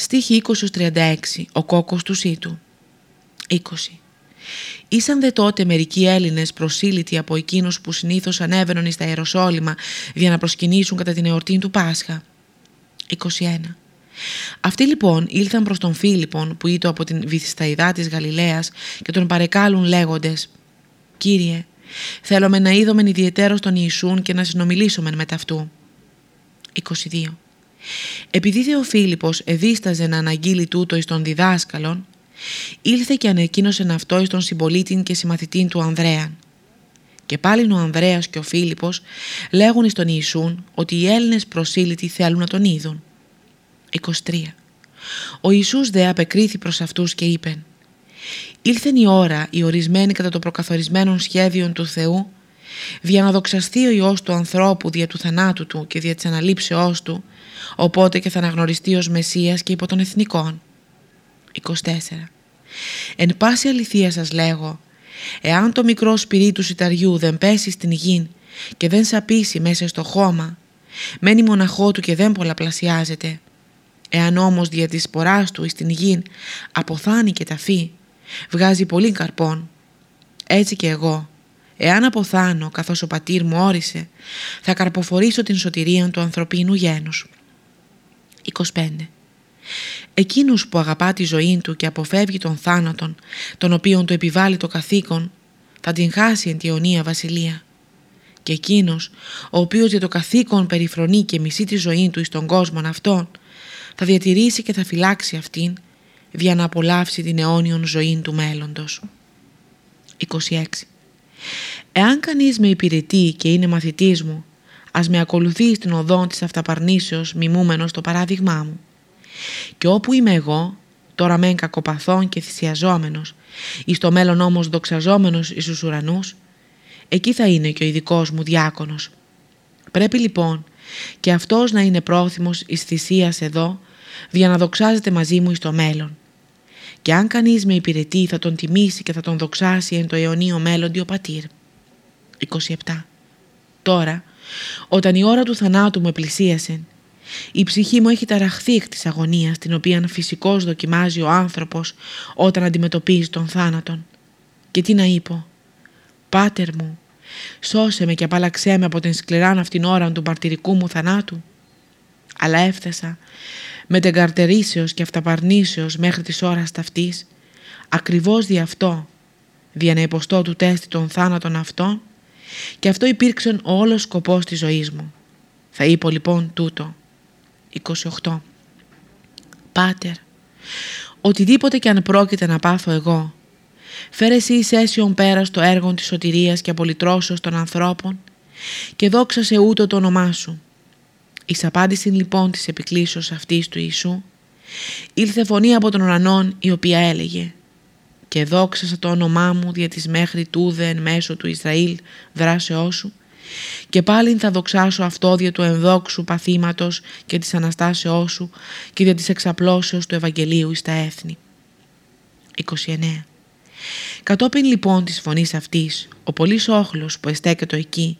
Στίχη 20-36 Ο κόκκος του Σίτου 20 Ήσαν δε τότε μερικοί Έλληνες προσήλυτοι από εκείνους που συνήθως ανέβαιναν στα Ιεροσόλυμα για να προσκυνήσουν κατά την εορτή του Πάσχα. 21. Αυτοί λοιπόν ήλθαν προς τον Φίλιππον που ήταν από την Βυθισταϊδά της Γαλιλαίας και τον παρεκάλουν λέγοντες «Κύριε, θέλουμε να είδομεν ιδιαίτερο τον Ιησούν και να συνομιλήσουμε με ταυτού». 22. Επειδή δε ο Φίλιππος εδίσταζε να αναγγείλει τούτο εις τον διδάσκαλον, ήλθε και ανεκοίνωσε αυτό εις τον συμπολίτην και συμμαθητήν του Ανδρέαν. Και πάλι ο Ανδρέας και ο Φίλιππος λέγουν εις τον Ιησούν ότι οι Έλληνες προσήλυτοι θέλουν να τον είδουν. 23. Ο Ιησούς δε απεκρίθη προς αυτούς και είπεν «Ήλθεν η ώρα η ορισμένη κατά το προκαθορισμένο σχέδιο του Θεού δια να δοξαστεί ο Υιός του ανθρώπου δια του θανάτου του και δια της αναλήψεώς του οπότε και θα αναγνωριστεί ως Μεσσίας και υπό των εθνικών». 24. Εν πάση αληθεία σας λέγω, εάν το μικρό σπυρί του σιταριού δεν πέσει στην γη και δεν σαπίσει μέσα στο χώμα, μένει μοναχό του και δεν πολλαπλασιάζεται. Εάν όμως δια της σποράς του στην γη αποθάνει και ταφεί, βγάζει πολύ καρπών. Έτσι και εγώ, εάν αποθάνω καθώς ο πατήρ μου όρισε, θα καρποφορήσω την σωτηρία του ανθρωπίνου γένους. 25. Εκείνους που αγαπά τη ζωή του και αποφεύγει τον θάνατον, τον οποίον του επιβάλλει το καθήκον, θα την χάσει εν τη αιωνία βασιλεία. Και εκείνος, ο οποίος για το καθήκον περιφρονεί και μισεί τη ζωή του εις τον κόσμο αυτόν, θα διατηρήσει και θα φυλάξει αυτήν, για να απολαύσει την αιώνιον ζωή του μέλλοντος. 26. Εάν κανείς με υπηρετεί και είναι μαθητής μου, ας με ακολουθεί στην οδόν της αυταπαρνήσεως μιμούμενος το παράδειγμά μου. Και όπου είμαι εγώ, τώρα μεν κακοπαθών και θυσιαζόμενος, εις το μέλλον όμως δοξαζόμενος εις τους ουρανούς, εκεί θα είναι και ο ειδικός μου διάκονος. Πρέπει λοιπόν και αυτός να είναι πρόθυμος εις θυσίας εδώ, για να δοξάζεται μαζί μου εις το μέλλον. Και αν κανείς με υπηρετεί θα τον τιμήσει και θα τον δοξάσει εν το αιωνίο μέλλοντι ο πατήρ. 27. Τώρα, όταν η ώρα του θανάτου μου επλησίασε, η ψυχή μου έχει ταραχθεί εκ της αγωνίας την οποία φυσικός δοκιμάζει ο άνθρωπος όταν αντιμετωπίζει τον θάνατον. Και τι να είπω; Πάτερ μου, σώσε με και απάλαξέ με από την σκληράν αυτήν ώρα του μαρτυρικού μου θανάτου. Αλλά έφτασα με την καρτερήσεως και αυταπαρνήσεως μέχρι της ώρας ταυτής, ακριβώς δι' αυτό, δια να υποστώ του τέστη των θάνατων αυτών, και αυτό υπήρξε ο όλος σκοπός της ζωής μου. Θα είπω λοιπόν τούτο. 28. Πάτερ, οτιδήποτε και αν πρόκειται να πάθω εγώ, φέρε εσύ εις αίσιον πέρα στο έργο της σωτηρίας και απολυτρώσεως των ανθρώπων και δόξασε ούτω το όνομά σου. Εις απάντηση λοιπόν της επικλήσεως αυτής του Ιησού, ήλθε φωνή από τον ουρανόν η οποία έλεγε «Και δόξασα το όνομά μου δια της μέχρι τούδε εν μέσω του Ισραήλ δράσεώς σου και πάλιν θα δοξάσω αυτό δια του ενδόξου παθήματος και της Αναστάσεώς σου και δια της εξαπλώσεως του Ευαγγελίου εις τα έθνη». 29. Κατόπιν λοιπόν της φωνής αυτής, ο πολύς όχλος που εστέκετο εκεί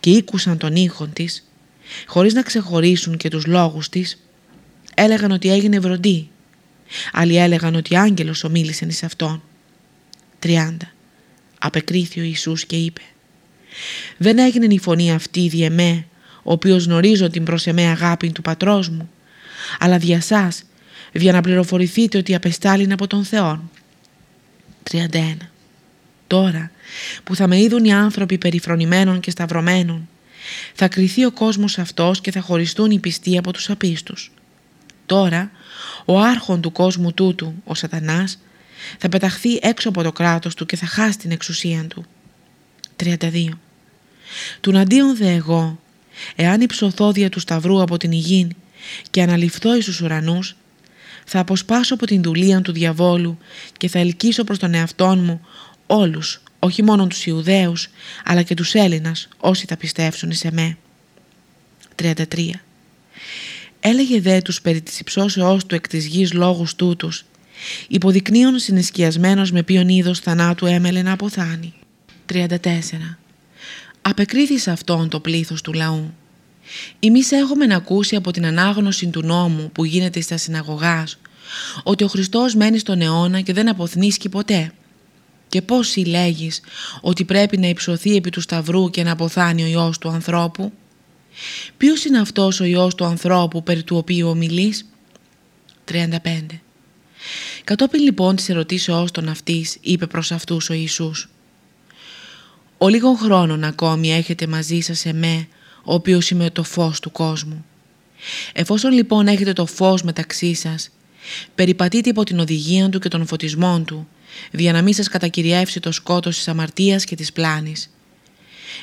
και ήκουσαν τον ήχον της, χωρίς να ξεχωρίσουν και τους λόγους της, έλεγαν ότι έγινε βροντή. Άλλοι έλεγαν ότι άγγελος ομίλησε εις αυτόν. 30. Απεκρίθη ο Ιησούς και είπε «Δεν έγινε η φωνή αυτή δι' εμέ, ο οποίος γνωρίζω την προς εμέ αγάπη του πατρός μου, αλλά δια σας, για να πληροφορηθείτε ότι απεστάλλειν από τον Θεόν». 31. Τώρα που θα με είδουν οι άνθρωποι περιφρονημένων και σταυρωμένων, θα κριθεί ο κόσμος αυτός και θα χωριστούν οι πιστοί από τους απίστους. Τώρα, ο άρχον του κόσμου τούτου, ο σατανάς, θα πεταχθεί έξω από το κράτος του και θα χάσει την εξουσία του. 32. Του αντίον δε εγώ, εάν υψωθώ δια του σταυρού από την υγιήν και αναλυφθώ εις τους ουρανούς, θα αποσπάσω από την δουλεία του διαβόλου και θα ελκύσω προς τον εαυτόν μου όλους, όχι μόνο τους Ιουδαίους, αλλά και τους Έλληνας, όσοι θα πιστεύσουν σε με. 33. Έλεγε δε τους περί της υψώσεώς του εκ της γης λόγους τούτους, υποδεικνύων συνεσκιασμένος με ποιον είδος θανάτου έμελε να αποθάνει. 34. Απεκρίθης σε αυτόν το πλήθος του λαού. Εμείς έχουμε να ακούσει από την ανάγνωση του νόμου που γίνεται στα συναγωγάς ότι ο Χριστός μένει στον αιώνα και δεν αποθνίσκει ποτέ. Και πώς συλλέγεις ότι πρέπει να υψωθεί επί του σταυρού και να αποθάνει ο Υιός του ανθρώπου; Ποιος είναι αυτός ο Υιός του ανθρώπου περί του οποίου ομιλείς; 35. Κατόπιν λοιπόν της ερωτήσεώς των αυτής είπε προς αυτούς ο Ιησούς «Ο λίγων χρόνων ακόμη έχετε μαζί σας εμέ, ο οποίος είμαι το φως του κόσμου. Εφόσον λοιπόν έχετε το φως μεταξύ σας, περιπατείτε υπό την οδηγία του και των φωτισμών του, για να μην σας κατακυριεύσει το σκότος της αμαρτίας και της πλάνης.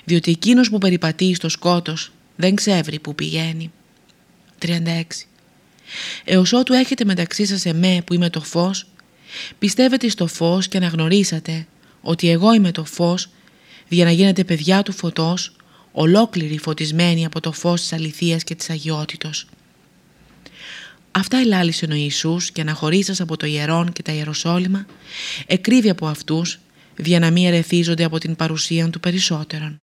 Διότι εκείνος που περιπατεί στο σκότος δεν ξέρει που πηγαίνει. 36. Έως ότου έχετε μεταξύ σας εμέ που είμαι το φως, πιστεύετε στο φως και αναγνωρίσατε ότι εγώ είμαι το φως για να γίνετε παιδιά του φωτός, ολόκληροι φωτισμένοι από το φως της αληθείας και της αγιότητος. Αυτά ελάλησε ο Ιησούς και αναχωρήσας από το ιερόν και τα ιεροσόλυμα, εκρύβει από αυτούς, για να μην ερεθίζονται από την παρουσία του περισσότερων.